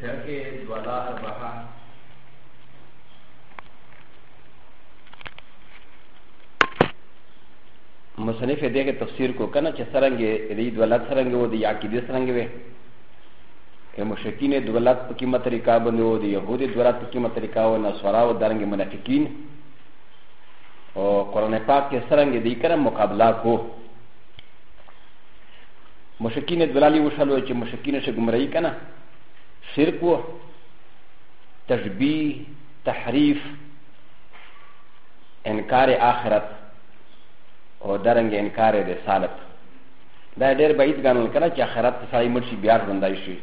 شرکه دولا اربحه مصنف دې کې تفسیر کو کنه چې سرنګې دې دولت سرنګې و دې یا کې دې سرنګې وې که مشرکین دولت په کومه طریقه باندې و دې يهودي دولت په کومه طریقه و نه سورا و درنګ منافقین او قران پاک کې سرنګې دې کړه مقابله کو مشکین دلالی وشلو چې مشکین شه گمراهی کنه شرک و تشبیه تحریف انکار آخرت او درنګ انکار رسالت دا ډېر بعید ګڼل کنه چې آخرت ته سړی مړ شي بیا ژوندی شي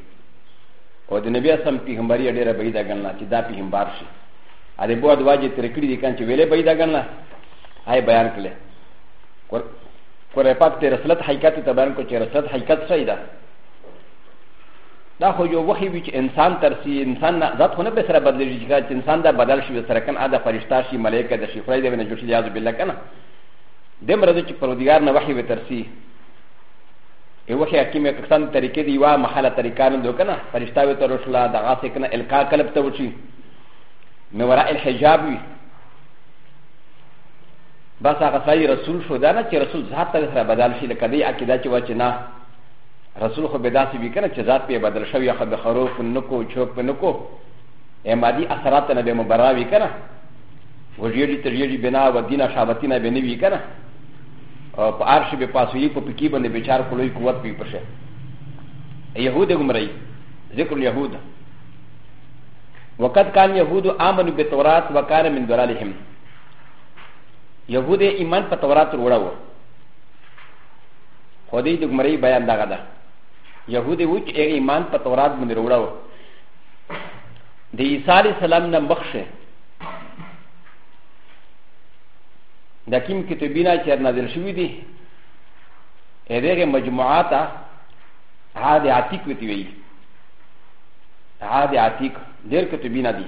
او د نبی اسلام پیغمبري ډېره بعیده ګڼله چې دا پیغمبر شي هغې بوه دواجې ترې کړي دي کنه چې ویلې بعیده ګڼله هغې بیان کړلې قرآن پاک ته رسالت حقیقت ته بیان کو چې رسالت حقیقت څه ده دا خو یو وخی وی چې انسان ترسي انسان نه ذات خو نه به سره بدلېږي چې انسان دا بدل شي سره کنه ادا فرشتہ شي ملائکه د شي خدای دې نه جوړ شي یاذ بالله کنه د مرزه چې پرودګار نه وحی وترسي یو وخی حکیم پاکستان طریقې دی وا محله طریقان دو کنه فرشتہ وی تر رسول دا غاسه کنه القا قلب ته وچی نو ورا الحجاب وی بس هغه سړی رسول شو دا نه چې رسول ذات ته سره بدل شي لکه دی عقیده چې وه چې نه رسول خو به داسې وي که نه چې ذات پې بدل شوی خو به خروف پې نه کو چوک پې نه کو مادي اثرات نه به مبرا وي که نه وژیړي ترژیړي بنا و دینه شابتي نه به نه وي که نه په عرش به پاسوي په پکي باندې بچار کولوي قوت پې پشه يهود ګمري ذکر اليهود وقد كان يهود آمنوا بالتوراة وكان من ضلالهم يهود ايمان په تورات وروړه وو خو دې د ګمري بیان دغه ده يهود وو چې هغه ايمان په تورات باندې وروړه وو د عيسى عليه السلام نه مخشه د کوم کتابونه چې نازل شوي دي هغه مجموعات عاد عتیق وتی وی عاد عتیق ډېر کتابونه دي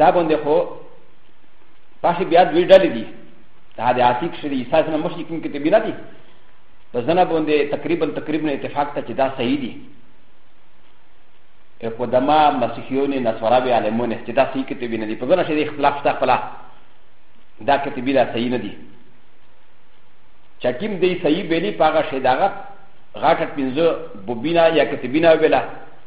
دا باندې خو پاشي بیا دوی ډلې دي دا د عتیق شری عیسی سره مشرکین کې تبینا دي په ځنه باندې تقریبا تقریبا اتفاق ته چې دا صحیح دي په دما مسیحیون نصارا به عالمون چې دا صحیح کې تبینا دي په ځنه شری اختلاف تا خپل دا کې تبینا صحیح نه دي چکیم دی صحیح بیلی پاغه شیداغت غاټه پنځه بوبینا یا کتبینا ویلا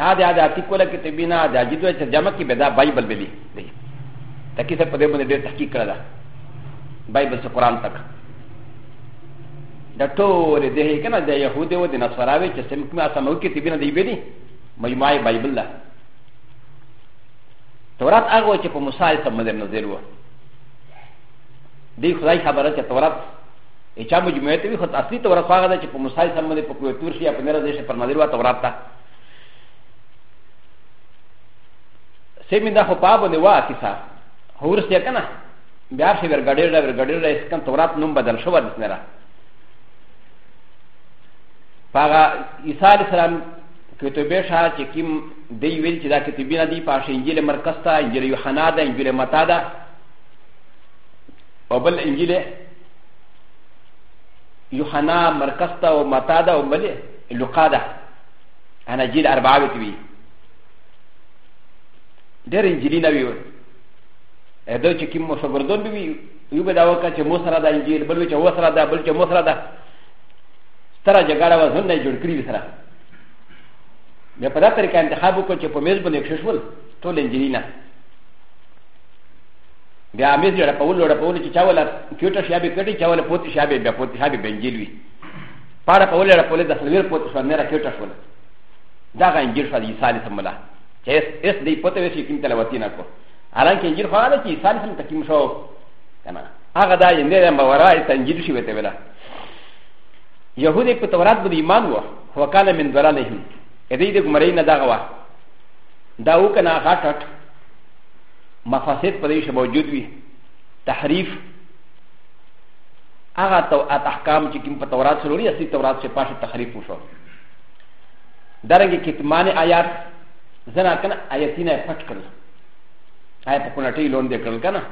هذا هذا تقول كتبنا هذا جدو ترجمه كي بدا بايبل بلي تكي سب قدم دير تحقيق كرا بايبل سو قران تك دا ټول دې کنه د يهودي و د نصراوي چې سم کومه سمو کې تبینه دی بيدي مجموعه بايبل ده تورات هغه چې په موسی سره مدر نظر و دی خدای خبره چې تورات ا چا مجموعه ته وي خو اصلي تورات هغه ده چې په موسی سره باندې په کوه تور شي یا په نره ځای شي پر نظر وا تورات ته سیمه دا خو پابه نه وا کیسه هور څه کنه بیا شي ورګډیر دا ورګډیر دا اسکن تورات نوم بدل شو د سره پاغه عیسی علی السلام کتبه شاه چې کیم دی ویل چې دا کتبینه دی پاشه انجیل مرکز ته انجیل یوحنا ده انجیل متا ده او بل انجیل یوحنا مرکز ته او متا ده او بل لوقا ده انا جیل اربعه وي توي ډېر انجیلی نه وي دا چې کوم مشبردون به وي یو به دا وکړه چې مو سره دا انجیل بل چې و سره دا بل چې مو سره دا ستره جګړه وه ځنه جوړ کړی سره بیا په دا طریقه انتخاب وکړو چې په میز باندې کښې شول ټول انجیلی نه بیا امیر جوړ په ولوړ په ولې چې چا ولا کیوټه شابه کړي چا ولا پوت شابه بیا پوت شابه بنجیل وي پاره په ولوړ په ولې د خلویر پوت شو نه را کیوټه شول دا غا انجیر شو د عیسی علیه السلام لا چې اس اس دې پته وې چې کوم تلاوتی نه کو حالانکه انجیر خو دا چې عیسی علیه السلام تکیم شو کنه هغه دا یې نه د باورا یې تنجیر شي وته ولا يهودي په تورات باندې ایمان وو هو کال من ضلالهم دې دې ګمړې نه دا غوا دا وکنه غاټټ مفاسد په دې موجود وي تحریف هغه تو احکام چې کوم په تورات سره لري اصلي تورات سره پاشه تحریف وشو درنګ کتمان آیات زنا کنه آیتینه پټ کړل آیا په کونه ټی لون دې کړل کنه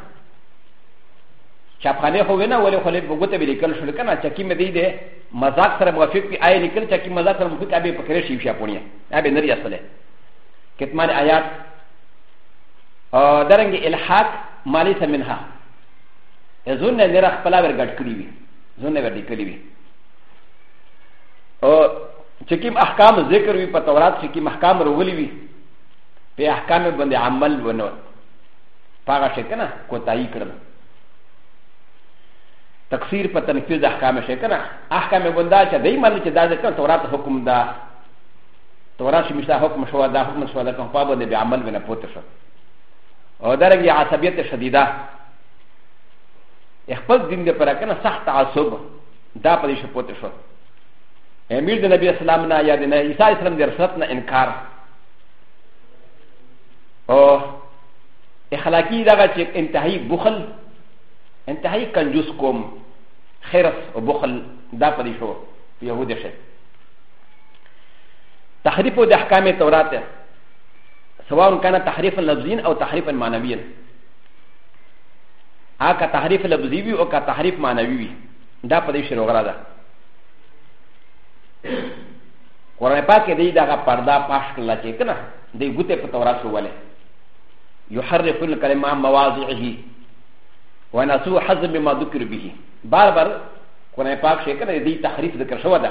چاپخانه خو وینا ولې خو له بوګته به لیکل شو کنه چې کیم دی دې مزاق سره موافق دی آی لیکل چې کیم مزاق سره موافق ابي پکره شي شي پونیه ابي نری اصله کتمان آیات او درنګ الحاق مالی سمنها زون نه رخ پلا ور ګډ کړی وي زون نه ور دي کړی وي او چې کوم احکام ذکر وي په تورات کې کوم احکام وروغلي وي په احکام باندې عمل ونه پاغه شي کنه کوتای کړل تکثیر په تنفیذ احکام شي کنه احکام باندې چې دای مل چې دا ذکر تورات حکم ده تورات شي مشتا حکم شو دا حکم شو دا کوم په باندې به عمل ونه پوت شو او دا رنګ عصبیت شدیده خپل دین دې پر کنه سخت تعصب دا پرې شو پوت شو امیر د نبی اسلام نه یا د نه عیسی اسلام د رسالت نه انکار او اخلاقی دغه چې انتهایی بخل انتهایی کنجوس کوم خرس او بخل دا پرې شو په یهود شي تحريف د احکام تورات ده سواء كان تحريفا لفظيا او تحريفا معنويا هكا تحريف لفظي وي او كا تحريف معنوي وي دا په دې شروع غلا ده قرآن پاک دې دغه پردا پاش کړل چې کنه دې ګوته په تورات شو ولې يحرف الكلمه مواضعه ونسو حزم ما ذكر به بار بار قرآن پاک شي کنه دې تحريف ذکر شو ده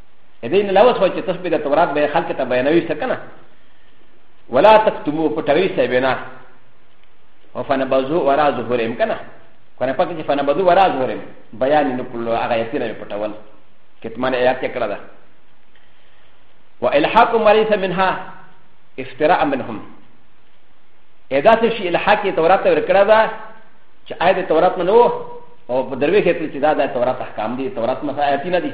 ا د ي ن لوس و چې تاسو به د تورات به خلک ته بیانوي څه کنه ولا تکتمو پټوي څه بنا وفنبذو ورا ظهورهم کنه کنه پکې چې فنبذو ورا ظهورهم بیان نه کولو هغه یې نه پټول کتمان آیات کې کړه ده والحاق ما ليس منها افتراء منهم اذا تشي الحاق تورات ورکړه ده چې آیت تورات نه وو او په دروي کې چې دا د تورات احکام دي تورات مسایتونه دي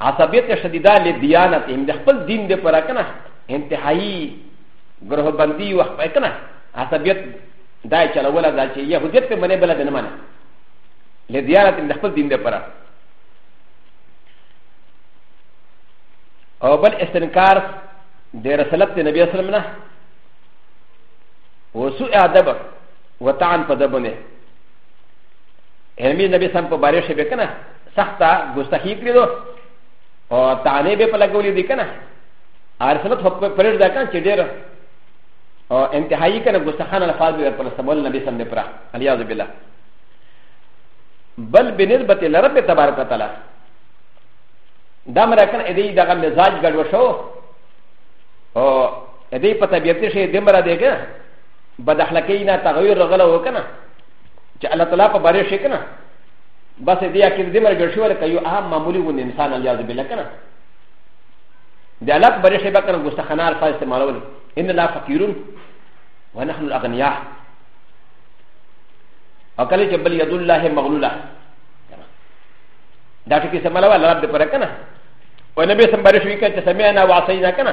عصبیت شدیده لدیانت هم د خپل دین د پر کنه انتهایی ګروه بندی و خپل کنه عصبیت دا چلوله دا چې يهودیت په منې بل نه منه لدیانت هم د خپل دین د پر او بل استنکار د رسالت نبی صلی الله علیه وسلم نه وسوء ادب وطعن په دبنه همی نبی سم په باره شي به کنه سخته ګستاخی کړی دو او تانه به په لګولې دي کنه ارسلت هو پرېږ دا کنه چې ډېر او انتهایی کنه ګستاخانه الفاظ به پر سبول نبی سم به پر الیاذ بالله بل بنسبت لرب تبارک تعالی دا مره کنه دې دغه مزاج ګډ وشو او دې په طبيعت شي دمره دیګه بعد اخلاقی نه تغیر رغلا وکنه چې الله تعالی په باره شي کنه بس دې اکید دې مرګ شو لکه یو اهم معمولی ون انسان الیاذ بالله کنه د الله په باره شي به کنه ګستخانه الفاظ استعمالول ان لا فقیرون ونحن الاغنیاء او کله چې بل ید الله مغلوله دا ټکی سماله ولا رب پر کنه و نبی سم بارش وی کنه چې سمعنا وعصینا کنه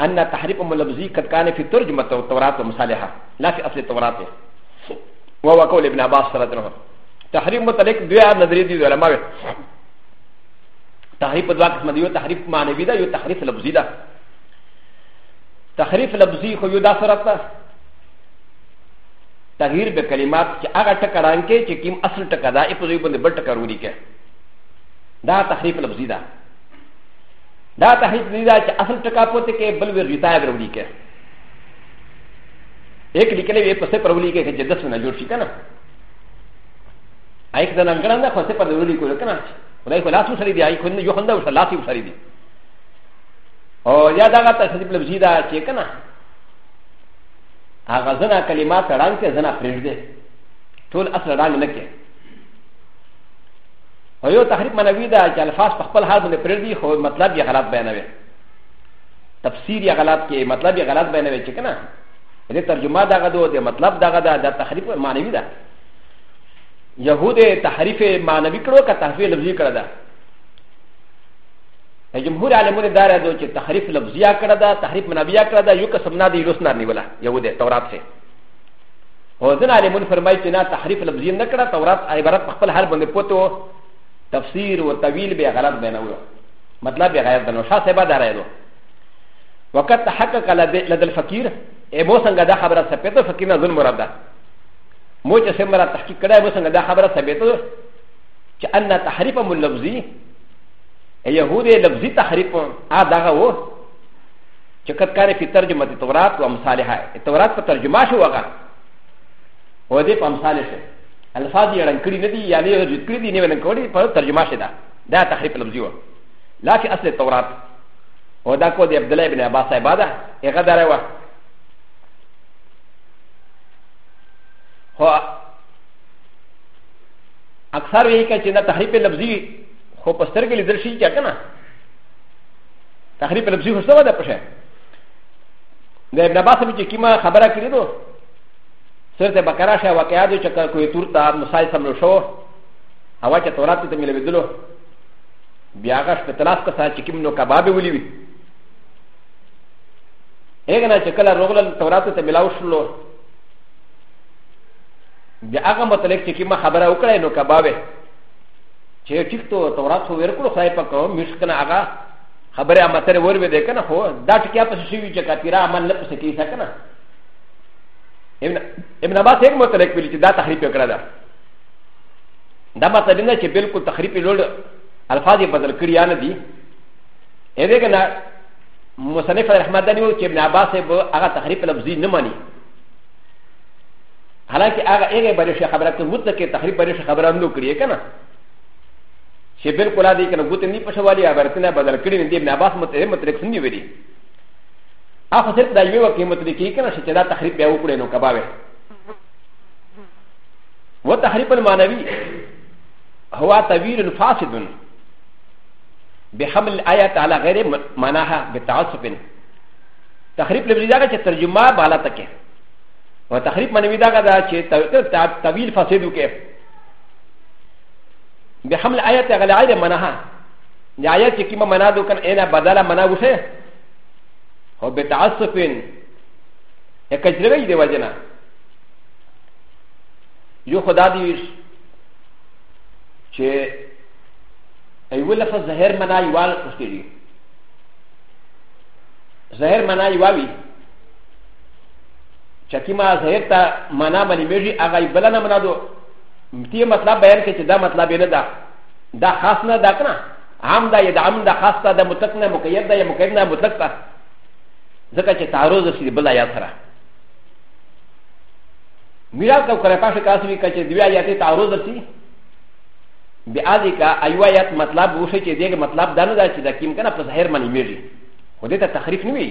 ان تحريف ملبزي قد كان في ترجمه التوراه ومصالحه لا في اصل التوراه وهو قول ابن عباس رضي الله عنه تحريف متعلق دعاء نظري دي علماء تحريف دعاء قسم ديو تحريف معنوي ده يو تحريف لفظي ده تحريف لفظي خو يو دا صرف ده تغيير بكلمات چې هغه ټکران کې چې کوم اصل ټکا ده په دوی باندې بل ټکر وري کې دا تحريف لفظي ده دا تحریف نه دا چې اصل ټکا پوتې کې بل وی غیتا یې وروړي کې یک لیکلې وی په څه پرولي کې چې دسونه جوړ شي کنه ایک د ننګړه نه خو څه پر وروړي کو کنه خدای خلاص وسري دی ایک نه جو خنده وسه لاتی وسري دی او یا دا غته چې په لفظي دا چې کنه هغه زنا کلمات رانګ کې زنا پرېږدي ټول اصل رانګ نه کې او یو تحریف منوی ده چې الفاظ په خپل حال باندې پرېږدي خو مطلب یې غلط بیانوي تفسیر یې غلط کې مطلب یې غلط بیانوي چې که نه دې ترجمه دغه ده د مطلب دغه ده دا تحریف معنوي ده یهود تحریف معنوي کړو که تحریف لفظي کړه ده جمهور عالمونه دا راځو چې تحریف لفظي کړه ده تحریف منوي کړه ده یو قسم نه دی لوس نه نیوله یهود تورات سره او ځنه عالمون فرمای چې نه تحریف لفظی نه کړه تورات عبارت په خپل حال باندې پوتو تفسیر او طویل به غلط بینولو مطلب به غیر بنو شاه صاحب دارای دو وقت تحقق لدى الفقير ا مو څنګه دا خبره سپېته فقير نه ظلم مراد ده مو چې سمره تحقیق کړه مو څنګه دا خبره سپېته چې ان تحریف مو لفظی يهودي لفظي تحريف هذا هو چې قد کان فی ترجمه د تورات و امثالها تورات په ترجمه شو هغه او دې په امثال شو الفاظ یې رنګ کړی نه دي یا نه یې رجوع کړی دي نه ولن کړی په ترجمه شي دا دا تحریف لفظي و لا فی اصل تورات او دا کو د عبد الله ابن عباس صاحب دا هغه دره و هو اکثر یې کې چې دا تحریف لفظي خو په سترګې لیدل شي چې کنه تخریب لفظي خو سوا ده پشه د ابن عباس به چې کیما خبره کړې دو سورته بقره شه واقعات چې کله کوی تور ته مسای سملو شو هوا چې تورات ته ملوي دلو بیا غش په تلاش کا سات چې کیم نو کباب ولي وي هغه نه چې کله روغل تورات ته ملاو شلو بیا هغه متلک چې کیما خبره وکړې نو کبابه چې ټیک ته تورات خو ورکړو خدای پاک مش کنه هغه خبره ماتره ور به ده کنه خو دا ټکیا پس شي چې کافر عمل نه پس کیسه کنه ابن ابن عباس یې متلک ویل چې دا تحریف کړه دا دا مطلب نه چې بالکل تحریف لول الفاظ بدل کړی نه دي اې دې کنه مصنف رحمت الله چې ابن عباس به هغه تحریف لفظي نه مانی حالانکه هغه هغه بری شي خبره کوي مطلق کې تخریب بری شي خبره نو کړی کنه چې بالکل دې کنه ګوت نه پښوالي یا برتنه بدل کړی نه دې نه باس متهم مطلق سندي ویلي هغه صرف دا یو کې مطلق کې کنه چې دا تخریب به وکړي نو کباوه و تخریب المعنوي هو تویل فاسد بحمل الايه على غير معناها بتعصب تخریب لبریدا چې ترجمه بالا تکه و تخریب منوی دا غدا چې طویل فساد وکړي به حمل آیت غل آیت منها د آیت چې کیما منا دو کن اینا بدلا منا وشه او به تعصفین یک اجروی دی وجنا یو خدا دی چې ایو لفظ ظاهر منا یوال پښتې دي ظاهر منا یواوی چې کی ما ظاهر ته معنا باندې میږي هغه یې بل نه معنا دو تی مطلب بیان کې چې دا مطلب نه ده دا خاص نه ده کنه عام دا یا د عام دا خاص ته د مطلق نه مقید ده یا مقید نه مطلق ته ځکه چې تعارض شي بل آیات سره میرا کو کرے پاش کاس بھی کچے دویا یاتی تعارض رسی بی آدی کا ایو آیات مطلب وشے چے دیگے مطلب دانو دا چی دا کیم کنا پس ہر منی میری خودی تا تخریف نوی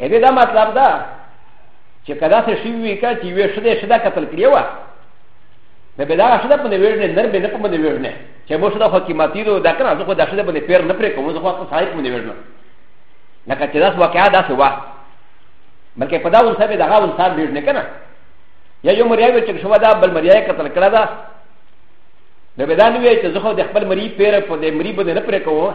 ا دې دا مطلب ده چې کدا څه شي وی کا چې وې شده شده قتل کړی و د به دا شده په ویړ نه نر به نه په باندې ویړ نه چې مو شده خو قیمتي دو دا کنه زه خو دا شده باندې پیر نه پرې کوم زه خو په صاحب باندې ویړ نه لکه چې دا واقعا دا څه وا بلکې په دا ول سبه دا غاون صاحب ویړ نه کنه یا یو مریا وی چې شو دا بل مریا قتل کړه دا د بدن وی چې زه خو د خپل مری پیر په دې مری باندې نه پرې کوم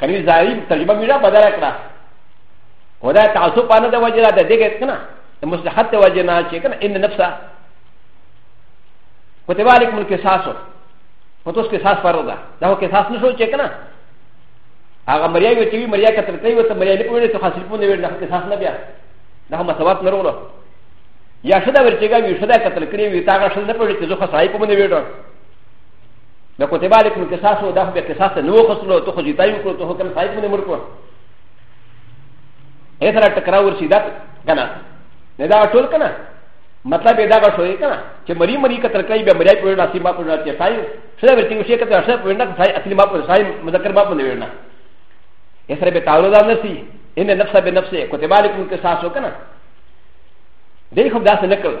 کنی زاری ترجمه میرا بدل کړه ودا تعصب پانه د وجه ده دغه کنه د مصلحت د وجه نه چې کنه ان نفسا کتب علیکم القصاص پتوس قصاص فرض ده دا هو قصاص نشو چې کنه هغه مریا یو چې مریا کتل کوي وته مریا نه پوهیږي ته حاصل پونه ویل نه قصاص نه بیا دا هم ثواب نه وروړو یا شدا ورچګا وی شدا کتل کړی وی تاګه شدا نه پوهیږي چې زه خو صحیح پونه ویل د کوتبه لیکم قصاص او د خو به قصاص نه وخصلو ته خو جیتا یو کړو ته حکم صاحب نه مرکو اې سره ټکرا ورشي دا کنه نه دا ټول کنه مطلب دا غو شوې کنه چې مری مری کتر کوي به مری په وړاندې ما په وړاندې ځای سره ورته وشي کتر سره په وړاندې ځای اصلي ما په ځای مذکر ما په وړاندې اې سره به تعارض نه سي ان نفسه بنفسه کوتبه لیکم قصاص وکنه دې خو دا څه نه کړو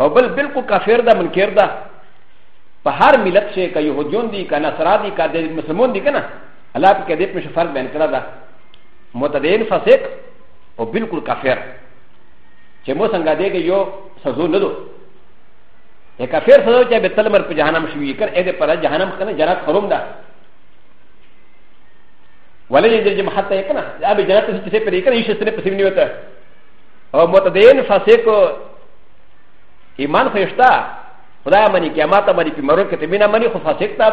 او بل بالکل کافر ده منکر ده په هر ملت شي که يهوديون دي که نصرا دي که د مسلمون دي که نه الله په کې دې په شفر بیان کړه ده متدین فاسق او بالکل کافر چې مو څنګه دی کې یو سزو نه دو ا کافر سزو چې به تلمر په جهنم شوی کر اې دې پر جهنم کنه جنت حرم ده ولې دې جمع حتی کنه دا به جنت څه څه پرې کنه هیڅ څه نه پسې نیوته او متدین فاسق ایمان خشتا خدای منی قیامت منی په مرو کې ته مینا منی خو فاسق تا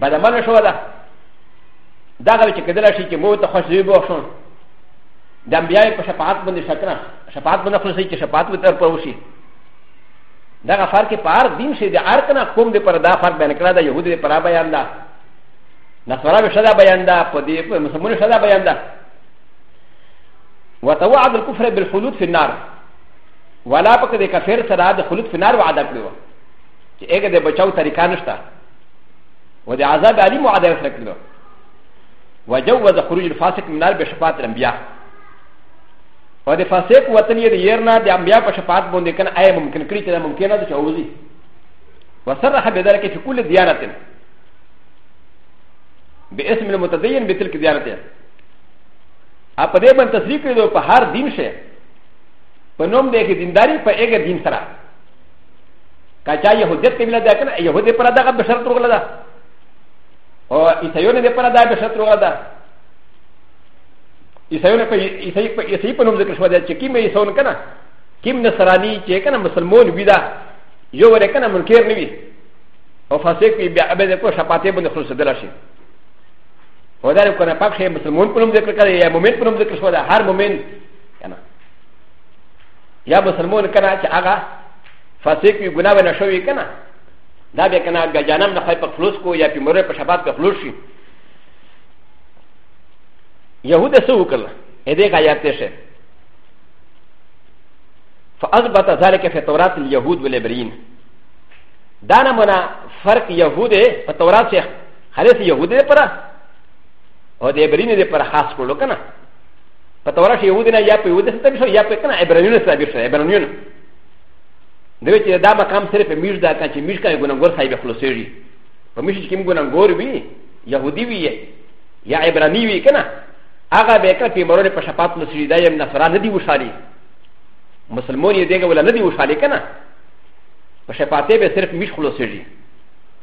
بد عمل شو دا دا غوي چې کدل شي چې مو ته خوش دی بو شون د انبیای په شفاعت باندې شکر شفاعت باندې خو سې چې شفاعت وتر پوشي دا غفار کې پار دین شي د ارک نه کوم دې پر دا فرق بیان کړه دا يهود دې پر بیان دا نصارا به شدا بیان دا په دې مسلمان شدا بیان دا وتوعد الكفر بالخلود في النار ولا پک د کفر سره د خلود في النار وعده کړو چې هغه د بچاو طریقه نشته و د عذاب علی وعده سره کړو وجوز خروج الفاسق من النار بشفاعت الانبياء و د فاسق وطن یې د يرنا د انبياء په شفاعت باندې کنه آی ممکن کړی چې ممکن نه چې اوځي وصرح بذلك في كل ديانه باسم المتدين بتلك ديانته ا په دې باندې تصریح کړی دی په هر دین شه په نوم دی کې دینداری په هغه دین سره کچا يهودیت کې ویل دا کنه يهودي پر دغه بشر تر غلا ده او عیسایونه دې پر دغه بشر تر غلا ده عیسایونه په عیسای په عیسای په نوم ذکر شو دا چې کیم عیسون کنه کیم نصرانی چې کنه مسلمان وی دا یو ور کنه منکر نه وی او فاسق وی بیا به دې په شپاته باندې خلاص دلاشي و د قرآن پاک شي مسلمان په نوم ذکر کړي یا مؤمن په نوم ذکر شو دا هر مؤمن کنه یا مسلمان کنه چې هغه فاسق وي ګناه ونه شوی کنه دا به کنه جانم نه خای په خلوص کو یا په مره په شباب په خلوص شي يهود څه وکړل اې دې کا یاد شه فاثبت ذلك في تورات اليهود والابرين دانا منا فرق يهود في تورات خالص يهودي لپاره او د ابريني لپاره خاص کړو کنه په تورا شي يهودي نه يا په يهودي سره بشو يا په کنه ابرانيون سره بشو ابرانيون دوی چې دا مقام صرف میش دا کان چې میش کای ګناګور صاحب خلاصېږي په میش کې کوم ګناګور وي يهودي وي یا ابراني وي کنه هغه به کړه په مرور په شفاعت خلاصېږي دا يم نصرا نه دی وشالي مسلمان یې دیګه ولا نه دی وشالي کنه په شفاعت به صرف میش خلاصېږي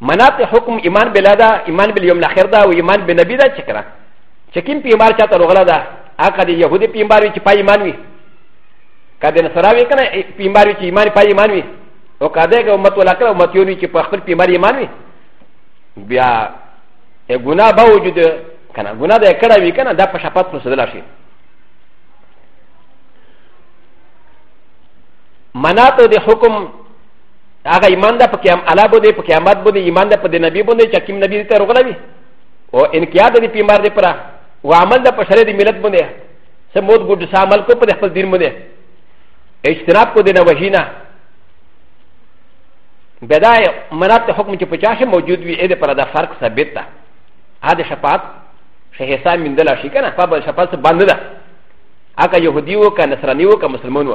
منات حکم ایمان بلا دا ایمان بل یوم الاخر دا او ایمان به نبی دا چکرا چکیم پیمار چاته رغلا دا هغه د یهودی پیمار وی چې پای ایمان وی کده نصراوی کنه پیمار وی چې ایمان پای ایمان وی او کده که امت ولا کړه امت یونی چې په خپل پیمار ایمان وی بیا ا ګنا به وجود کنه ګنا د کړه وی کنه دا په شفاعت نو سدل شي منات د حکم هغه ایمان ده په قیام الله بده په قیامت بده ایمان ده په د نبی بده چې کوم نبی ته رغلوي او انقیاد د پیمار دی پره او عمل ده په شرع د ملت بده سموت ګډ سامل کو په خپل دین بده اجتناب کو دینه وحینا بدا مرات حکم چې پچاشه موجود وي اې د پر دا فرق ثابت ده هدا شفاعت شه حساب من دلا شي کنه په شفاعت باندې ده اګه يهودي و که نصراني و که مسلمان و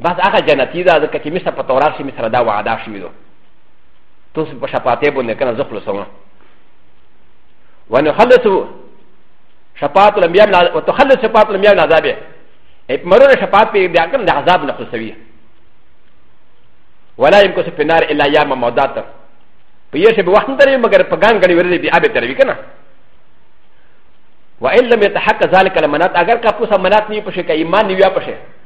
بس هغه جنتی ده ځکه چې مشته په تورات شي مشته دا وعده شوي دو تاسو په شفاعتې باندې کنه زه خلاصوم ونخلص شفاعت الانبیاء من وتخلص شفاعت الانبیاء من عذابه ای مرونه شفاعت په بیا کنه د عذاب نه خلاصوي ولا يمكن في النار الا ياما مودات په یشه به وخت درې مګر په ګان غړي ورې بیا به تروي کنه و ان لم يتحقق ذلك المنات اگر کا پوسا منات ني پشه کا ایمان ني ويا پشه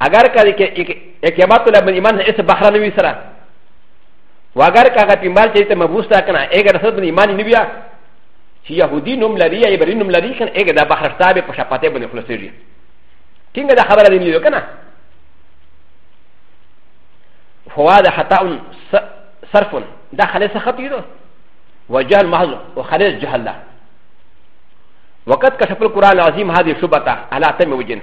اگر که د اقامت له بن ایمان هیڅ بخره نه وي سره و اگر که هغه پیمبال چې ته مبوس ده کنه اګر سره بن ایمان نه بیا چې یهودي نوم لري یا عبري نوم لري کنه اګر دا بخره شته به په شپته باندې خلاصېږي ټینګه دا خبره دی نه یو کنه فواد خطا صرف دا خلاص خطي ده وجهل محض وخلاص جهل ده وقد كشف القرآن العظيم هذه الشبهة على تم وجنه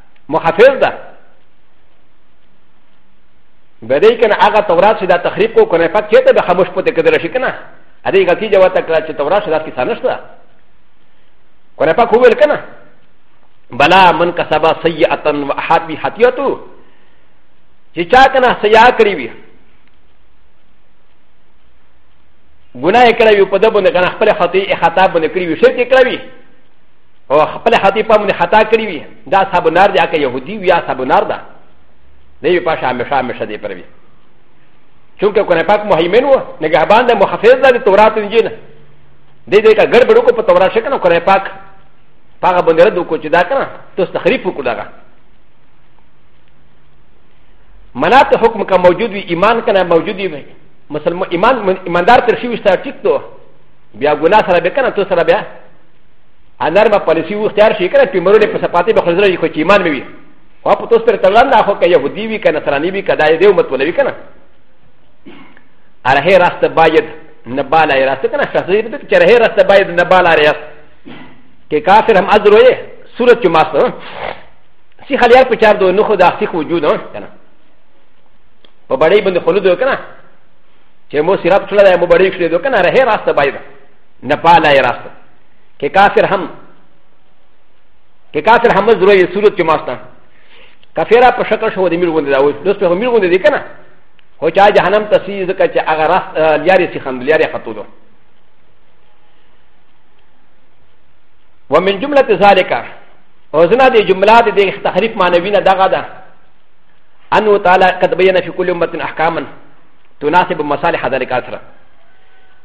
محافظ ده به دې کنه هغه تورات چې دا تخریب کو کنه پات کېته به خاموش پته کېدل شي کنه ا دې غلطي جواب تکړه چې تورات شدا کې سانشته کنه پاک وویل کنه بلا من کسبا سیئه و احد بی حتیتو چې چا کنه سیا کړی وي ګناه کړی وي په دبن کنه خپل خطی خطاب باندې کړی وي شرک کړی وي او خپل خطیب هم نه خطا کړی وي دا صاحب نار دی که يهودي وي یا صاحب نار ده نه وي پاشه همیشه همیشه دی پروي چونکه قرآن پاک مهیمن و نگهبان ده محفظ ده د تورات انجیل دی دی که ګډ بډو کو په تورات شي کنه قرآن پاک پاغه باندې رد وکړو چې دا کنه تاسو تخریف وکړو دغه منات حکم کا موجود وي ایمان کنه موجود وي مسلمان ایمان ایماندار تر شي وستا ټیک دو بیا ګناه سره به کنه تو سره بیا انرمه پالیسی و اختیار شي کنه په مرونه په سپاتې به خزره خو چې ایمان وي او په توس پر تلان دا خو که يهودي وي کنه نصراني وي کدا دې امت ولوي کنه اره راست باید نه بالا یې راست کنه شخصي دې چې اره راست باید نه بالا یې راست کې کافر هم اذر وي صورت چې ماسته سی خلیار په چار دوه نو خو د اخیخ وجود نه کنه په بړې باندې خلود وکنه چې مو سیراب کړل مو بړې کړې دوه کنه اره راست باید نه پاله یې راستو که کافر هم که کافر هم زرو یې صورت کې ماستا کافره په شکل شو د میر غوندې دا اوس دوست په میر غوندې دی کنه هو چا جهنم ته سي ځکه چې هغه راست لیارې سي خند لیارې خطو دو ومن جمله ذالک او زنا دې جمله دې تحریف معنوی نه دغه ده انه تعالی قد بین فی کل امه احکاما تناسب مصالح ذلك اثره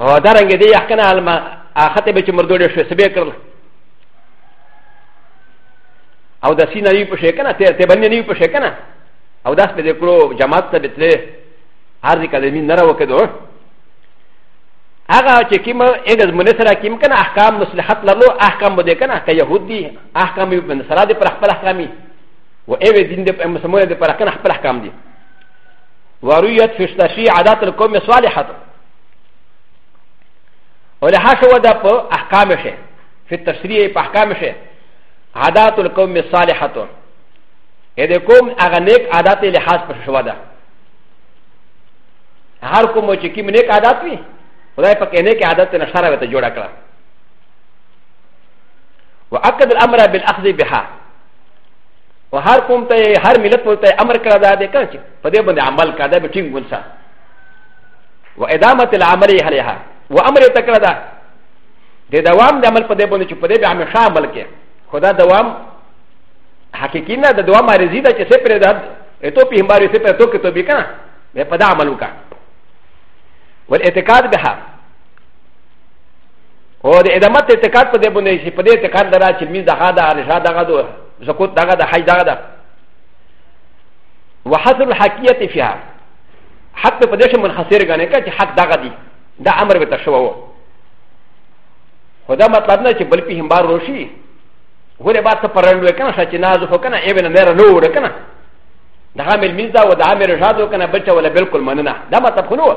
او دا رنګ دی یخ کنه علما اخته به چې مردوړې شو سبې کړل او د سینه یې په شي کنه ته ته باندې نه په شي کنه او داس په دې کړو جماعت ته به تلې هر دې کله مين نه راو کېدو هغه چې کیم اګز مونږ سره کیم کنه احکام مصلحت لرلو احکام بده کنه که يهودي احکام یې بن سره دې پر خپل احکامي و ایوه دین دې مسلمان دې پر کنه خپل احکام دي ورویت فشتشی عادات القوم صالحات ولها شو دا په احکام شه په تشریع په احکام شه عادات القوم صالحات اې د کوم هغه نیک عادت له خاص په شو ده هر کوم چې کوم نیک عادت وي خدای په کې نیک عادت نه سره وته جوړ کړه واكد الامر بالاخذ بها و هر قوم ته هر ملت ته امر کړه دا دې کړ چې په دې باندې عمل کړه دا به ټینګ ونسه و ادامه العمل عليها و امر ته کړه دا د دوام د عمل په دې باندې چې په دې به همیشه عمل کې خدا دوام حقیقی نه د دوام عارضی ده چې څه پرې ده ته په همباري څه پرې ته کې ته به کنه به په دا عمل وکړه والاعتقاد بها او د ادامت اعتقاد په دې باندې چې په دې اعتقاد درا چې مين دغه دا نشا دغه دو زکوت دغه د حج دغه دا وحصر الحقیقت فيها حق په دې شي منحصر غنه کا چې حق دغه دی دا امر به تشو وو خدا مطلب نه چې بل په هم بار روشي ولې با ته پرلوې کنه چې ناز هو کنه ایبن نه نه وره کنه دا مل مين دا و دا مل رشاد کنه بچا ولا بالکل مننه دا مطلب خو نه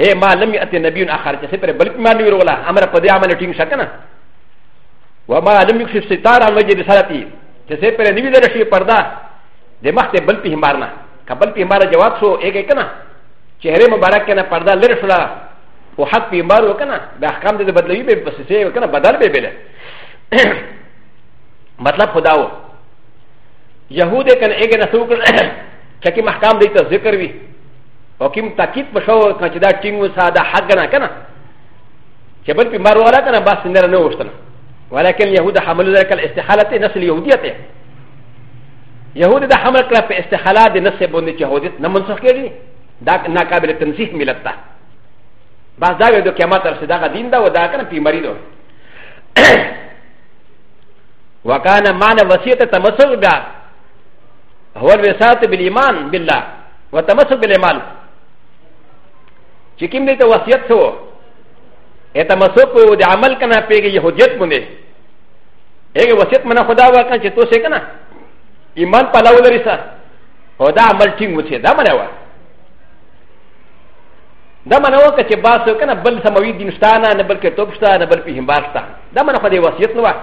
اے ما لم يأتي نبي آخر چې سپر بلک ما نوی رولا امر په دې عمل ټینګ شکنه وما لم يكشف ستار عن وجه رسالتي چې سپر نوی در شي پردا د مخته بل په همارنا کبل په همارا جواب سو اے کې کنه چهره مبارک کنه پردا لری شلا او حق په همار وکنه د احکام د بدلوي به پس سي وکنه بدل به بل مطلب خداو يهود کنه اګه نسو کړ چې محکم دې ته ذکر وي او کوم تاکید په شو کنه چې دا ټینګ وسه دا حق نه کنه چې بل په مر ولا کنه بس نه نه وشتنه ولكن يهود حملوا ذلك الاستحاله نسل يهوديه يهود دا حمل کړه په استحاله د نسل باندې چې يهودیت نه منسوخ کړي دا ناقابل تنسیح ملت ده بس دا یو د قیامت تر څو دا دین دا و دا کنه په مریدو وکانه معنی وصیت تمسک بیا هو الوساط بالایمان بالله وتمسك بالایمان چې کوم دې ته وصیت سو اته مسوک او د عمل کنه پیګه یهودیت باندې هغه وصیت منه خدا وکړه چې تو څه کنه ایمان په لاول لري سره او دا عمل ټینګ وڅې دا منه وکړه دا منه وکړه چې باسو کنه بل سموي دینستانه نه بلکې توپستا نه بل په همباستا دا منه خو دې وصیت نه وکړه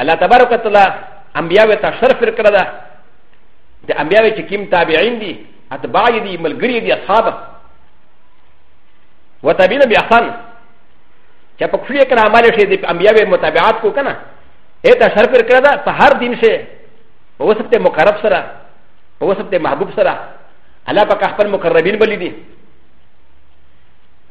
الله تبارک وتعالى انبياء ته شرف ورکړه ده د انبياء چې کوم تابعین دي اتباع دي ملګری دي اصحاب وتابعین بیا خان چې په کفر کې عمل شي د انبياء متابعات کو کنه اته شرف ورکړه ده په هر دین شي په وسب ته مقرب سره په وسب ته محبوب سره الله پاک خپل مقربین بلی دي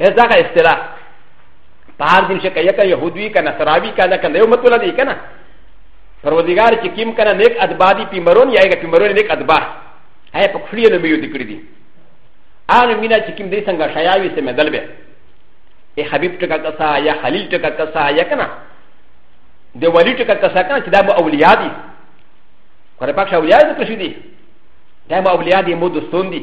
هي دا غا استلا پار دین شکه یکه یهودوی کا نصراوی کا لکه یو متولا دی کنه پروردگار چې کیم کنه نیک ادبا دی پیمرون یا یې پیمرون نیک ادبا هي په خلی نه میو دکړی دی ان مینا چې کیم دې څنګه شیاوی سه مدل به ای حبیب ټکا کسا یا خلیل ټکا کسا یا کنه د ولی ټکا کسا کنه چې دا به اولیاء دي کړه پښه اولیاء دې کړی دی دا به اولیاء دي مو دوستون دي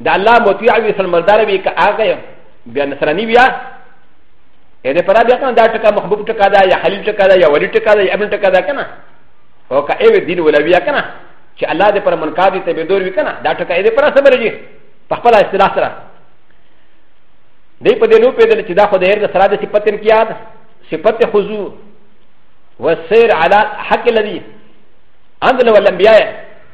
د الله مطیع وي سلمندار وي که هغه بیا نصراني بیا ا د پرا بیا کنه دا ټکا محبوب ټکا دا یا خلیل ټکا دا یا ولی ټکا دا یا ابن ټکا دا کنه او که ایو دین ولا بیا کنه چې الله دې پر منکار دې ته به دور وی کنه دا ټکا دې پر صبر جی په خپل اصطلاح سره دې په دې نو په دې چې دا خو دې هر سره د صفت انقیاد صفت خضوع والسير على حق الذي انزل الانبياء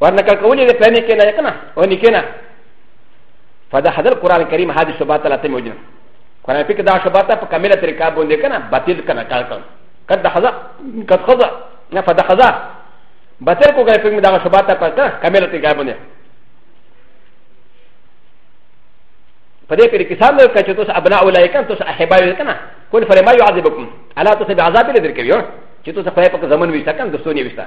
ورنه کل کولې دې پني کې نه کنه او نه کنه فدا حضر قران کریم هادي شبات الله ته موجنه قران پک دا شبات په کامله طریقه باندې کنه باطل کنه کار کړ قد خذا قد خذا نه فدا خذا باطل کو غیر پک دا شبات په کامله طریقه باندې په دې کې کسان له کچې تاسو ابنا اولای کان تاسو احبا وي کنه کول فرما يعذبكم الا تاسو به عذاب لري کوي چې تاسو په پک زمون وي څنګه دوستونه وي څنګه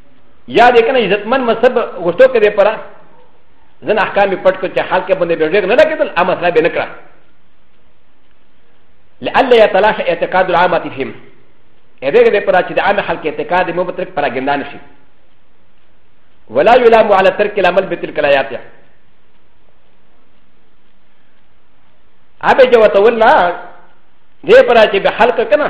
یا د کنه عزتمن مذهب غوښتو کې پر ځن احکام پټ کړ چې خلک باندې به ډېر نه لګیدل ا مسله به نه کړه لئلا يتلاشى اعتقاد العامه فيهم هغه دې پر چې د عام خلک اعتقاد مو به ترک پر ګندان شي ولا يلام على ترك العمل بتلك الايات ابي جو تولى دې پر چې به خلک کنه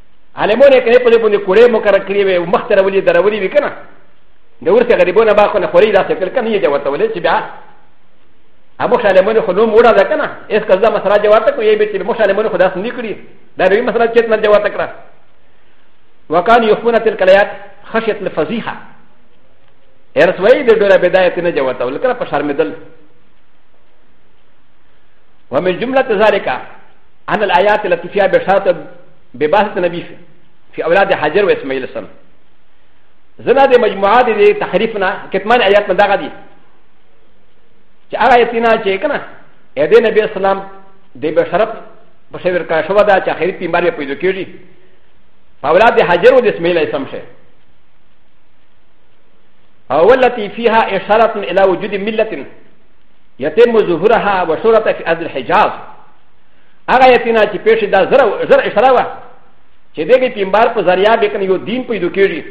علمونه کړي په دې باندې کورې مو کار کړی وي مخ ته راولي درولي وي کنه د ورته غریبونه با خو نه خوري دا څه کړ کنه یې جواب ته ولې چې بیا ابو شالمونه خو نو موړه ده کنه اس کزا مسله جواب ته کوي به چې مو شالمونه خو داس نه کړی دا به مسله چې نه جواب تکړه وکانو یخونه تل کلیات خشیت الفضیحه ارسوي د ډوره بدايت نه جواب ته ولکره په شرمدل ومن جمله ذلك ان الايات التي فيها بشاره ببعثه النبي في اولاد حجر واسماعيل السلام زنا د مجموعه د تحریفنا کتمان آیات نه دغه دي چې هغه آیتونه چې کنه اې د نبی اسلام د بشرت په شویر کا شو دا چې اخري پیغمبر پیدا کیږي اولاد حجر او د اسماعیل اسلام شه او التي فيها اشاره الى وجود مله يتم ظهورها وشورتها في ارض الحجاز هغه یتینا چې پیش دا زر زر اشاره وا چې دغه پیمبار په ذریعہ به کنه یو دین پیدا کیږي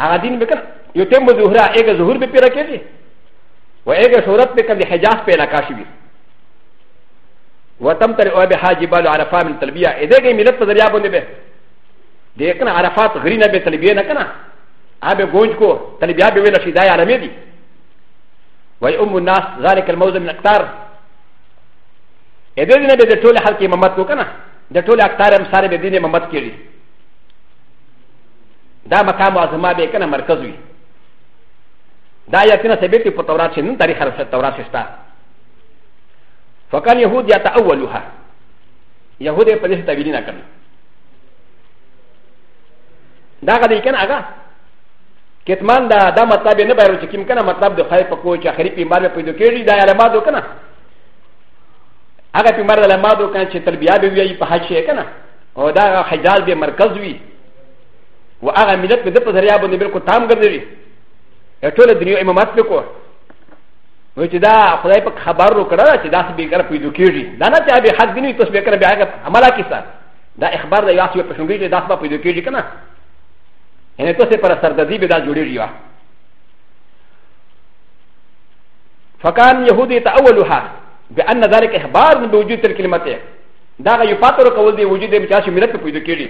هغه دین به کنه یو تم ظهره ایګه ظهور به پیرا کیږي و ایګه صورت به کنه حجاز په علاقہ شي وتم تر او به حاجی بال عرفه من تلبیه دغه ملت په ذریعہ باندې به دغه کنه عرفات غرینه به تلبیه نه کنه ابه گونج کو تلبیه به ویل شي دا عالمي دي وای ام الناس ذلك الموضع من اقتار اذا نه به ټول خلک امامت کو کنه د ټول اقتار هم سره به دین امامت کړي دا مقام اعظم به کنه مرکز وي دا یقینا ثابت په تورات شنن تاریخ حرف تورات شتا فکان يهود يتاولها يهود په دې تعبیر نه کوي دا غدي کنه هغه کتمان دا دا مطلب نه بیان چې کوم کنه مطلب د خای په کو چې اخري په مار پیدا کېږي دا علامات وکنه هغه په مار علامات وکنه چې تلبیه به وی په حج شي کنه او دا حجاز به مرکز وی و هغه ملت په د په ذریعہ باندې بالکل تام ګرځي ټول دنیا امامات په کو و چې دا خدای په خبر رو کړه چې دا څه به کړ پیدا کېږي دا نه چې به حق دیني تاسو به کړ بیا عملا کیسه دا اخبار د یاسو په شونګي چې دا څه به پیدا کېږي کنه ان ته سه پر سر د دې به دا جوړیږي وا فکان يهودي تاولها بان ذلك اخبار بوجود الكلمتين دا غي فاتر کول دی وجود به چا شي ملت په دې کېږي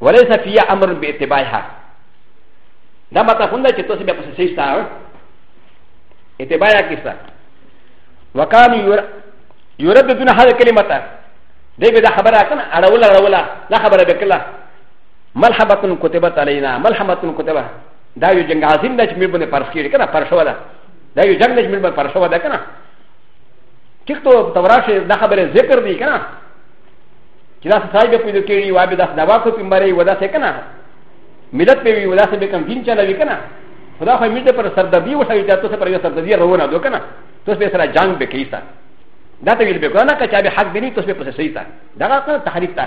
وليس في امر باتباعها دا ماته خونده چې تاسو به پسې شي تاسو اتباع کیسه وکانو یورددون هذه کلمه ده به دا خبره کنه اړوله اړوله دا خبره به کله ملحمتن کتبت علینا ملحمتن کتبت دا یو جنگ عظیم ده چې میر باندې فرض کیږي کنه فرض شوی ده دا یو جنگ ده چې میر باندې فرض شوی ده کنه ټیک ته تورات شي دا خبره ذکر دی کنه چې دا سړی به پیدا کیږي وابه دا دوا کو په مری ودا څه کنه ملت په وی ودا څه به کم دین چلوي کنه خدا خو میر پر سردبی وشوي چې تاسو پر یو سردبی روانه دو کنه تاسو به سره جنگ به کیسه دا ته ویل به کنه که چا به حق دیني تاسو به پسې صحیح تا دا کنه تحریف تا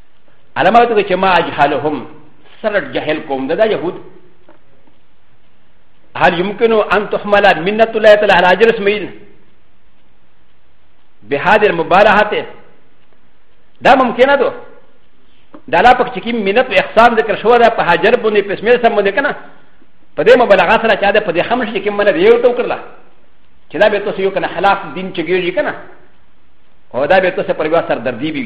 علامه ته چې ما اجهلهم سرت جهل کوم دا يهود هل يمكن ان تحمل منة الله تعالى على اجر اسماعيل بهذه المبالغه دا ممکنه ده دا لا پک چکی منت و احسان ذکر شو دا په حاجر باندې په اسمیل سم باندې کنه په دې مبالغه سره چا ده په دې خمس کې منه یو تو کړلا چې دا به تاسو یو کنه خلاف دین چګیږي کنه او دا به تاسو پر یو سر دردی بي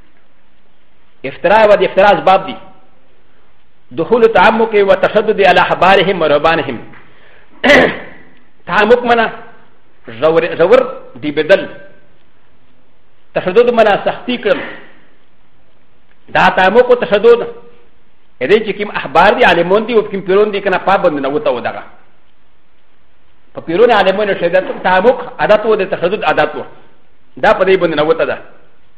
افتراء و د افتراء اسباب دي دخول تعمق و تشدد على حبارهم و رهبانهم تعمق منا زور زور دي بدل تشدد منا سختي کړم دا تعمق و تشدد دې چې کوم احبار دي عالمون دي او کوم پیرون دي کنه پابند نه وته ودغه په پیرون عالمون شه دا تعمق عادت و د تشدد عادت و دا په دې باندې نه وته ده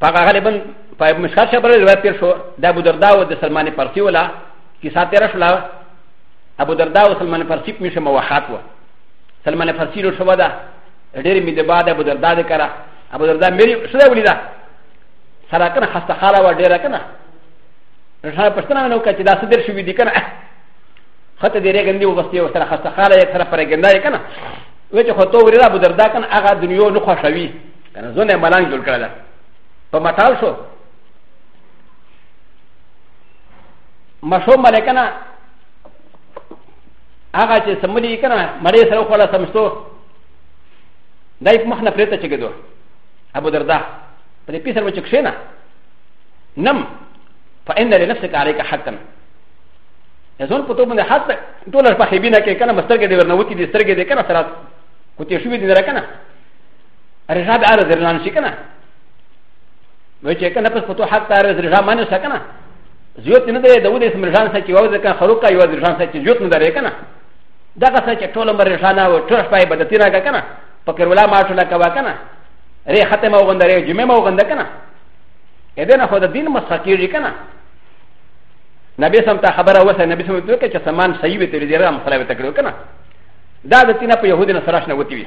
په هغه غالبا په مشکل شبر روایت تیر شو د ابو دردا او د سلمان فارسی ولا کیسه تیر شو ابو دردا او سلمان فارسی په مشه موحات و سلمان فارسی رو شو دا ډیر می د بعد ابو دردا د کرا ابو دردا مری سره ولیدا سره کنه خسته خاله و ډیر کنه رشا پښتنه نو کچ دا صدر شو دی کنه خطه دې رګندې وبستې او سره خسته خاله یې سره پرګنده یې کنه وچ خو تو ورې ابو دردا کنه هغه دنیا نو خوښوي کنه زونه ملنګ جوړ کړل په مټال شو مشو ملکنه هغه چې سملی کنه مړې سره خوړه سمستو دای په مخ نه پرته چې کېدو ابو دردا په دې پیسر وچ کښینه نم فإن لنفسك عليك حقا ځون په توګه حق ټول په خېبینه کې کنه مسترګې دې ورنوتی دې سترګې دې کنه سره کوتې شوې دې درکنه رجا به عرض رلان شي کنه نو چې کنه پس پتو حق عرض رجا معنی څه کنه زیوت نه دی د ودې اسم رجان څه چې وځه کنه خروقه یو رجان څه چې زیوت نه درې کنه دا که څه چې ټول عمر رجان او ټول پای بدتی نه کنه پکې ولا ما ټول کا کنه ری ختم او غندره جمعه مو غند کنه اې دې نه خو د دین مسخیر کنه نبی سم ته خبره وسه نبی سم ته چې سامان صحیح وي ته دې رام سره وي تکړه کنه دا د تینه په يهودي نه سره شنه وتی وي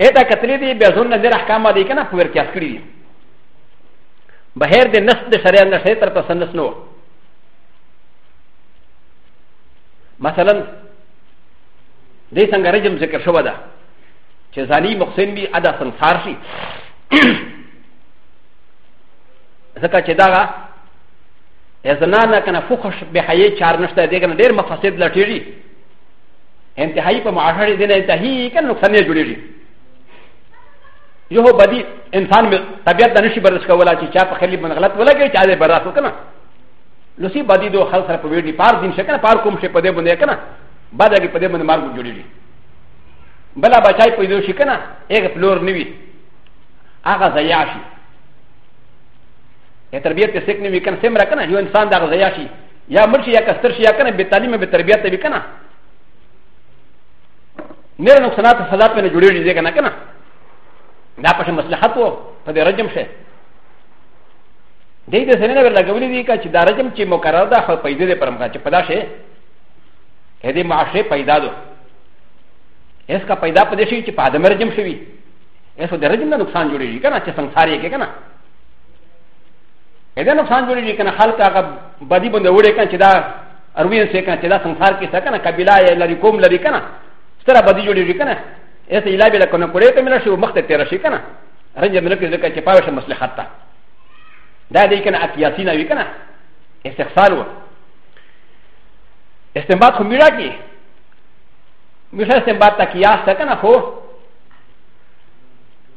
ا د ا کتلی دی بیا زون نه ډېر احکام دی کنه په ورکیاس کړی دی بهر د نس د شریعت نه شی تر پسند نس نو مثلا دې څنګه رجم ذکر شو ده چې ځاني مقصد بي ادا سنسار شي ځکه چې دا ازنا نه کنه فخش به حي چار نشته دې کنه ډېر مفاسد لټيږي انتهایی په معاشره دین انتهایی کنه نقصان یې جوړیږي یو بدی انسان مې طبیعت د نشي برداشت کولا چې چا په خلی من غلط ولګي چا دې برداشت وکنه نو سی بدی دو خلک سره په ویډي پار دین شکنه پار کوم شي په دې باندې کنه بعد هغه په دې باندې مارګ جوړیږي بلا بچای په دې شي کنه هغه پلور نیوي هغه ضیاع شي تربیت ته سکنه وی کنه سمره کنه یو انسان دا ضیاع شي یا مرشي یا کستر شي یا کنه به تعلیم به تربیت به کنه نه نقصانات سزا په نه جوړیږي ځکه نه کنه دا په مصلحت وو په دې رجم شه دې دې سره نه لګولې دي چې دا رجم چې مقرر ده خو پیدا دې پرمغه چې پدا شه هې دې معاشره پیدا دو اس کا پیدا پدې شي چې په ادم رجم شوی ایسو د رجم نه نقصان جوړیږي کنه چې سنسار یې کې کنه ا د ن قصان جوړي دي کنه خلک هغه بدی باندې وړي کنه چې دا اروین سه کنه چې دا سنسار کې سکنه قبيله یا لری کوم لري کنه ستره بدی جوړي دي کنه ایسه علاج له کنه کړې ته مله شو مخ ته تیر شي کنه رنج مله کې ځکه چې پاوشه مصلحت تا دا دې کنه اکیاسی نه وی کنه استخسال و استنباط خو میرا کی مثل استنباط تا کیاس تا کنه خو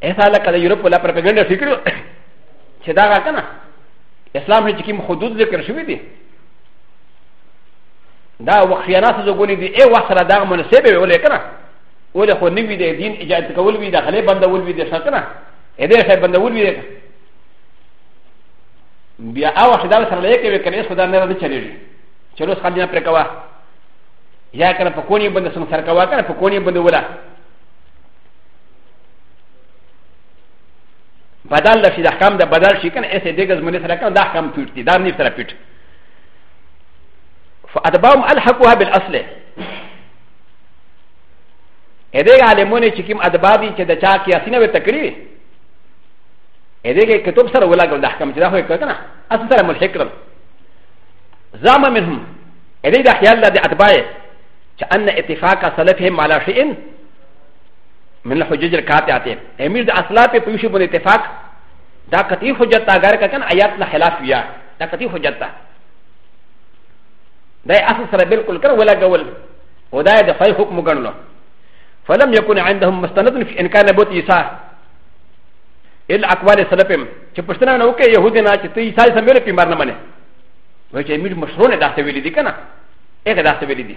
ایسا لکه د یورپ ولا پروپاګاندا فکر چې دا غا کنه اسلام هیڅ کوم حدود ذکر شوی دی دا وخیانات زګونی دی ای وخت را دا مناسبه وی ولې کنه ولې خو نوی دی دین ایجاد کول وی دا خلې بندول وی دی شکنه ا دې خلې بندول وی دی بیا او خدای سره لیکي وی کنه خدای نه نه چلیږي چلو خلې نه پرکوا یا کنه په کونی باندې سم سرکوا کنه په کونی باندې ولا بدل لشي د احکام د بدل شي کنه اسه دغه زمونه سره کنه د احکام پیټ دي دا نه سره پیټ فاتباهم الحقوها بالاصل ا دغه عالمونه چې کوم ادبابي چې د چا کې اسینه وته کړی وي ا دغه کتاب سره ولاګل د احکام چې دا خو کنه اصل سره ملحق کړل زعما منهم ا دې د خیال د اتباع چې ان اتفاق سلفهم على شيء من الحجج القاطعات امیر د اصلاح په پیوشي باندې اتفاق دا قطعي حجت ته اگر ککن آیات نه خلاف یا دا قطعي حجت ته دا اصل سره بالکل کړ ولا غول او دا د فای حکم ګڼلو فلم يكن عندهم مستند في ان كان بوت عيسى الا اقوال سلفهم چې پښتنه نه وکي يهود نه چې ته عيسى سم ویل پیمار نه منه وای چې امیر مشروع نه داسې ویل دي کنه هغه داسې ویل دي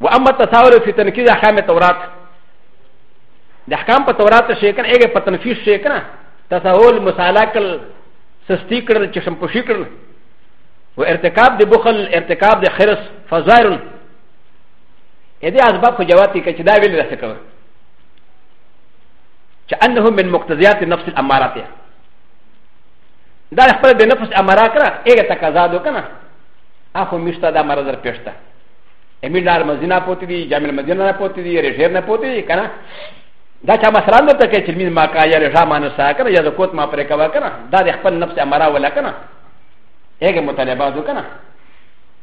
و اما تساول فی تنکیز احکام تورات د احکام په تورات شي کنه هغه په تنفیذ شي کنه تساول مسالکل سستی کړل چې شمپوشي کړل و ارتکاب د بخل ارتکاب د خرس فزائر ا دې اسباب خو جواب دي چې دا ویل راځي کوي چې انه من مقتضیات نفس الامارات دا خپل د نفس امارات را هغه تقاضا دو کنه اخو مشته دا مرض در پېښته امیر لار مدینه پوتې دي جامل مدینه نه پوتې دي رشیر نه پوتې دي کنه دا چې مثلا د تکه چې مين ما کا یا رشا ما نه سا کنه یا د کوت ما پرې کوا کنه دا د خپل نفس امرا ولا کنه هغه مطالبه دو کنه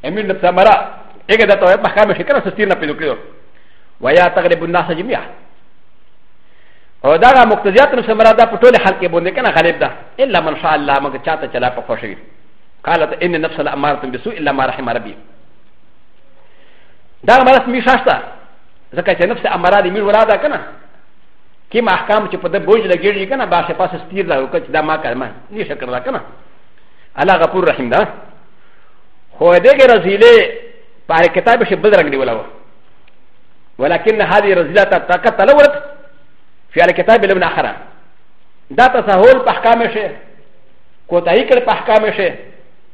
امیر نفس امرا هغه د توه محکمه شکر سستیر نه پیدا کړو ويا تغلب الناس جميعا او دا غا مقتضيات نو سمرا دا په ټول حال کې باندې کنه غالب ده الا من شاء الله مګ چاته چلا په خوشي قالت ان نفس الاماره بالسوء الا ما رحم ربي دا مرس می شاشتا ځکه چې نفس امره دې میر ولاده کنه کې ما احکام چې په د بوج لګیږي کنه با شي پاسه ستیر دا وکړه چې دا ما کړم نه شکر دا کنه الله غفور رحیم دا خو دې کې رزیله په کتاب کې بل رنگ دی ولاو ولكن هذه رزيلة تتلورت في الكتاب لمن آخره دا تسهل په احکام شي کوتاهی کړ په احکام شي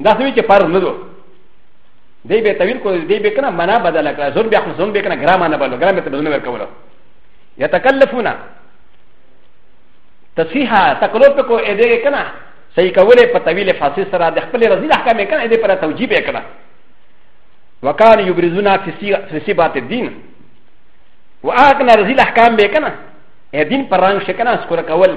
دا سوي چې فرض نه دو دی به تویل کو دی به کنه معنا بدل کړه زون بیا خو زون به کنه ګرامه نه بدل ګرامه ته بدل نه ورکول یتکلفون تصحیح تکلف کو اې دې کنه صحیح کوله په طویل فاصله سره د خپل رضی احکام کنه دې پر توجیه به کنه وکال یبرزون فی صفات الدین واکنه رضی احکام به کنه دین پر رنگ شکنه سکور کول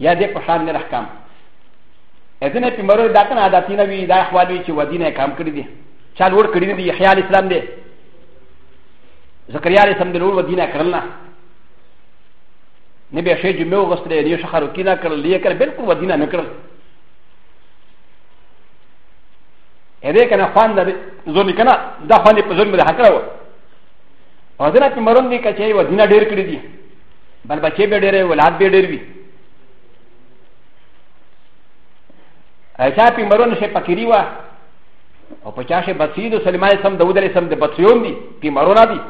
یا دې په شان نه احکام اذن په مرو دا کنه عادتي نه وي دا احوال وي چې ودینه کام کړی دي چا لوړ کړی دي یحیی علی السلام دی زکریا علی السلام د لوړ ودینه کړل نه نه به شي جمعه وغستلې نه شخر کینا کړل لیه کړ بالکل ودینه نه کړل ا ذ ه ك ن ا خوان د زوني كنا د خوان په زون مده حکره و او ذ ن ا ت مرون دي كچي و دينا دير كري دي بل بچي به ډېر ولاد به ډېر وي اچا په مرون شي پکري وا او په چا شي بسيد سليمان سم داود عليه سم د بطريون دي په مرون دي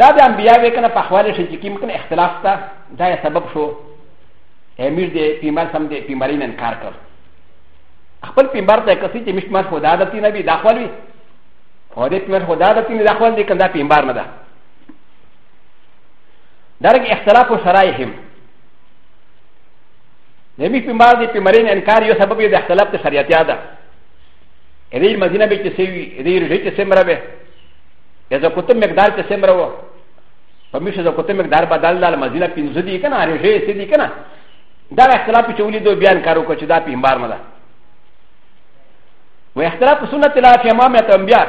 دا د انبيا به کنه په حواله شي چې کوم کنه اختلاف تا دا سبب شو امیر دې پیمار سم دې پیمارین انکار کړ خپل پیمار ته کسي چې مشت مار خدا د تینه به داخل وي او دې پیمار خدا د تینه داخل دي کنه دا پیمار نه ده درک اختلاف و شرائهم نبی په بعض په مرین انکار یو سبب یې د اختلاف ته شریعتیا ده دې مدینه به چې سوي دې رجې چې سمره به یا د کوتم مقدار چې سمره و په میشه د کوتم مقدار بدل دال مدینه پنځه دي کنه رجې سې دي کنه دا اختلاف چې ولې دوی بیان کارو کو چې دا په امبار نه ده و اختلاف سنت الله في امام الانبياء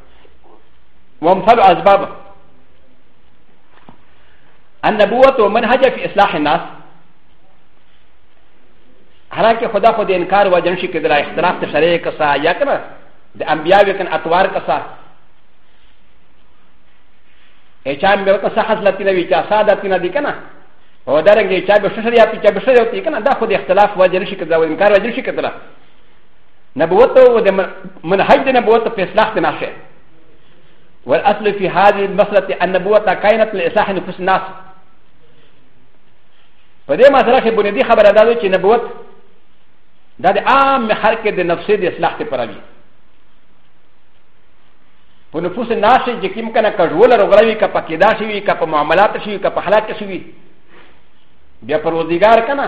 وامثال اسباب النبوة ومنهج في اصلاح الناس حالانکه خدا خود انکار و جنشی که در اختلاف ته شرع کسا یا کنه د انبیاء وکن اطوار کسا اچا مې وکړه صحت لتی نه وی چا ساده نه دی کنه او درنګ چا به شریعت چا به شریعت کنه دا خود اختلاف و جنشی که در انکار و جنشی که در نبوته و د منهج د نبوته په اصلاح کې ناشه والاصل في هذه المساله النبوه كائنه لاصلاح نفوس الناس په دې مسله کې بنیادی خبره دا ده چې نبوت دا د عام خلک د نفسې د اصلاح ته پراوي په نفوس الناس چې کوم کنه کډول رغلاوي کا پکې دا شي وي کا په معاملات شي وي کا په حالات شي وي بیا پر وزګار کنه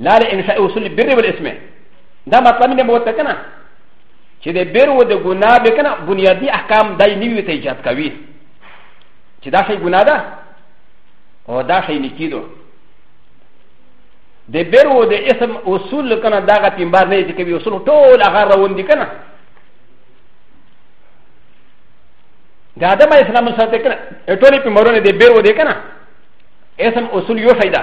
لا لا انشاء اصول البر والاسم دا مطلب نه بوته کنه چې د بر و د ګناه به کنه بنیادی احکام دای نیوی ته ایجاد کوي چې دا شی ګناه ده او دا شی نیکی ده د بر و د اسم اصول کنه دا غ پیمبار نه دي کوي اصول ټول هغه روان دي کنه د آدم اسلام سره کنه ټول پیمبرونه د بر و دي کنه اسم اصول یو شی ده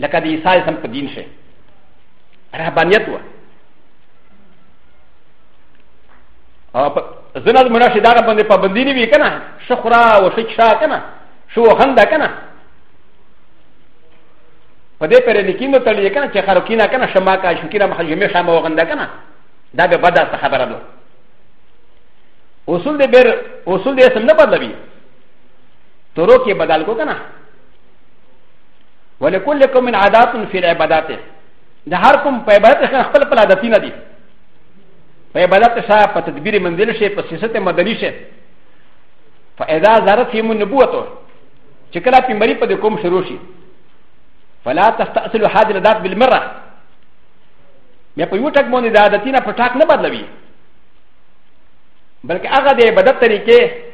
لکه د عیسی اسلام په دین شي رهبانیت و او زنه منا شي دا باندې پابندی نه وی کنه شخرا او شکشا کنه شو هندا کنه په دې پرې لیکینو تړلې کنه چې خرکینا کنه شما کا شکینا مخ جمع شما وغندا کنه دا به بدا څه خبره ده اصول دې بیر اصول دې سم نه بدلوي تورو کې بدل کو کنه ولكل قوم من عادات في العبادات د هر کوم په عبادت کې خپل خپل عادتونه دي په عبادت سره په تدبیر منزل شي په سیاست مدني شي فاذا زارت فيهم النبوه چې کله په مری په کوم شروع شي فلا تستأصل هذه العادات بالمره بیا په یو ټک باندې د عادتونه په ټاک نه بدلوي بلکې هغه د عبادت طریقې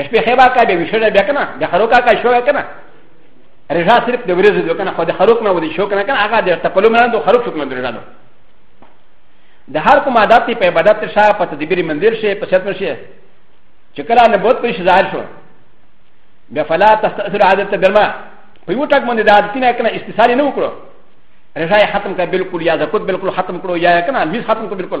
ا ش ب ه خيبا كا بي وشو بي كنا د خروكا كا شو كنا رجا صرف د ورز دو كنا خو د خروك ما ودي شو كنا كنا اغا د تقلو مران دو خروك شو كنا د رجا دو د هر کوم عادت په عبادت شا په تدبیر منزل شي په شرط شي چې کله نه بوت پېښ ظاهر شو بیا فلا تستاثر عادت بالما په یو ټک باندې د عادت نه کنه استثار نه وکړو رجا ختم کا بالکل یا زکوت بالکل ختم کړو یا کنه هیڅ ختم کو بالکل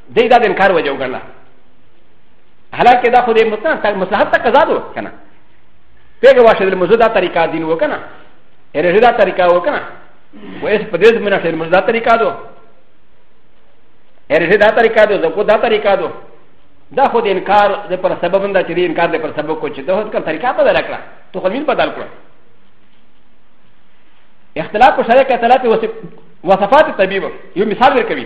دی دا د انکار وجه وګڼله حالانکه دا خو د مصلحت ته قضا ده که نه پیغه واشه د مزه دا طریقه دین و که نه یعنې دا طریقه و که نه و اس په دې زمینه چې مزه دا طریقه ده یعنې دا طریقه ده زکو دا طریقه ده دا خو د انکار د پر سبب نه چې د انکار د پر سبب کو چې دا هڅه کړ طریقه بدل کړه تو خو مين بدل کړه اختلاف په شرع کې اختلاف وصفات طبيب یو مثال ورکوي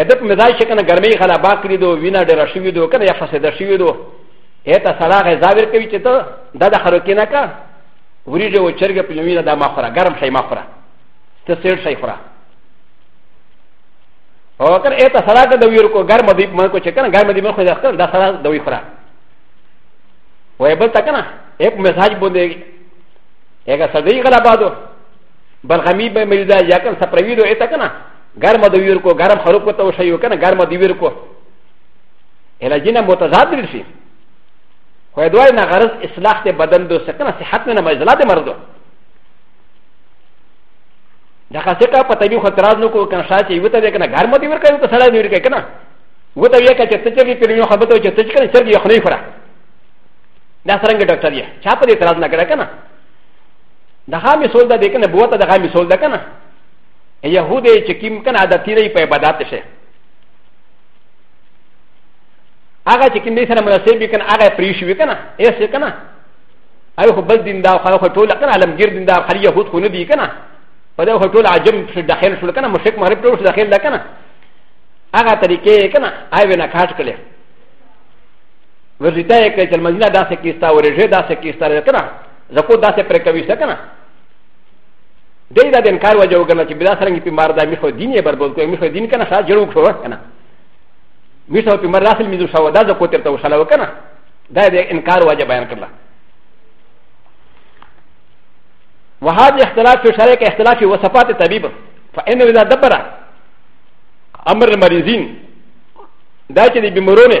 ا د په مزاج چې کنه ګرمۍ خلا با کړی دو وینا ډېره شوې دو کنه یا فساده شوې دو ا ته سړا غذا ورکوي چې ته دا د خلکو کې نه کا وریجه او چرګه په لومینه دا ما خوره ګرم شي ما خوره ته سیر شي خوره او کنه ا ته سړا د ویر کو ګرم دی مې کو چې کنه ګرم دی مې خو دا خپل دا سړا د وی خوره وای بل تا کنه ا په مزاج باندې هغه سړی غلا بادو بل غمی به مې دا یا کن سپروی دو ایتا کنه ګرم د ویر کو ګرم خلق کو تو شیو کنه ګرم د ویر کو اله جنہ متضاد لري شي خو دوی نه غرض اصلاح ته بدن دو سکنه صحت نه مزلا د مردو دا خاصه کا پته به خطرات نو کو کنه شاته یو ته کنه ګرم د ویر کو ته سړی دی ویر کنه و ته یې کچ ته چې په یو خبرته چې ته چې کنه سر یې خنې فرا دا څنګه ډاکټر یې چا په دې اعتراض نه کړه کنه د هغه مثال ده د کنه بوته د هغه مثال ده کنه يهود چې کوم کنه عادتي نه په عبادت شي هغه چې کوم دې سره مناسب وي کنه هغه پرې شي کنه یې څه کنه هغه خو بل دین دا خو ټول کنه علمګیر دین دا خلی يهود خو نه دي کنه په دا ټول عجم څخه داخل شول کنه مشرک مغرب ټول داخل ده کنه هغه طریقې کنه آی نه کاټ کړي وزیتا یې کړي چې مدینه داسې کیستا ورېژه داسې کیستا لري کنه زکو دا سه پر کوي څه کنه دې دا د انکار وجه وګڼه چې بلا سره په مار دا میخو دین یې بربود کوي میخو دین کنه شا جوړ وکړو کنه میخو په مار داخل میزو شو دا زکو تر ته وشاله وکنه دا د انکار وجه بیان کړل وهذا اختلاف في شريك اختلاف في وصفات الطبيب فإنه إذا دبر أمر المريضين دا چې د بمرونه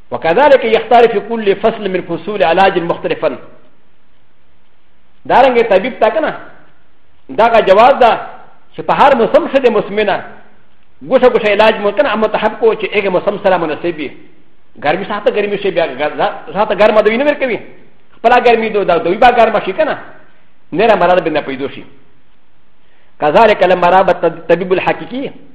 وكذلك يختار في كل فصل من فصول علاج مختلفا دارنګ طبيب تا کنه دا جواز ده چې په هر موسم سره د موسمینه ګوشه ګوشه علاج مو کنه امه تحب کو چې هغه موسم سره مناسب وي ګرمي ساته ګرمي شي بیا ساته ګرمه دوی نه ورکوي خپل ګرمي دو دا دوی با ګرمه شي کنه نه را مراد به نه پیدا شي كذلك لما راب الطبيب الحقيقي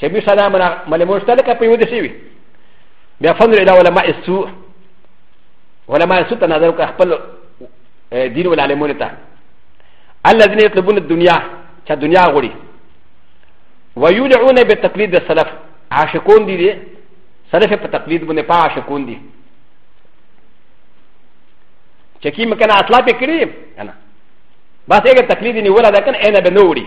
چې مې سره مله مشتله کا په یو د شي وي بیا فنر الى علماء السوء علماء السوء ته نظر وکړه خپل دین ول عالمونه ته الذين يطلبون الدنيا چې دنیا غوړي ويولعون بتقليد السلف عاشقون دي دي سلف په تقلید باندې پا عاشقون دي چې کی مکنه اطلاع پکړي انا بس هغه تقلید نیول ده کنه انا بنوري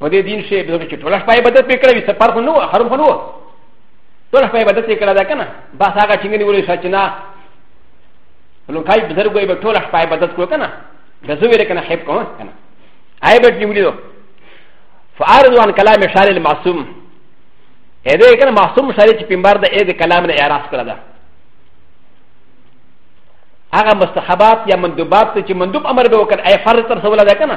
په دې دین شي به چې ټول شپه عبادت وکړي وي سفر خو نو حرم خو نو ټول شپه عبادت وکړه دا کنه بس هغه چې نه ویل چې نه نو کای بزرګ به ټول شپه عبادت کو کنه د زوی له کنه حب کوه کنه آی به نیولې دو فارض عن کلام شال المعصوم اې دې کنه معصوم شال چې پیمبر د اې د کلام نه اعتراض کړه دا هغه مستحبات یا مندوبات چې مندوب امر به وکړ اې فرض تر سوال ده کنه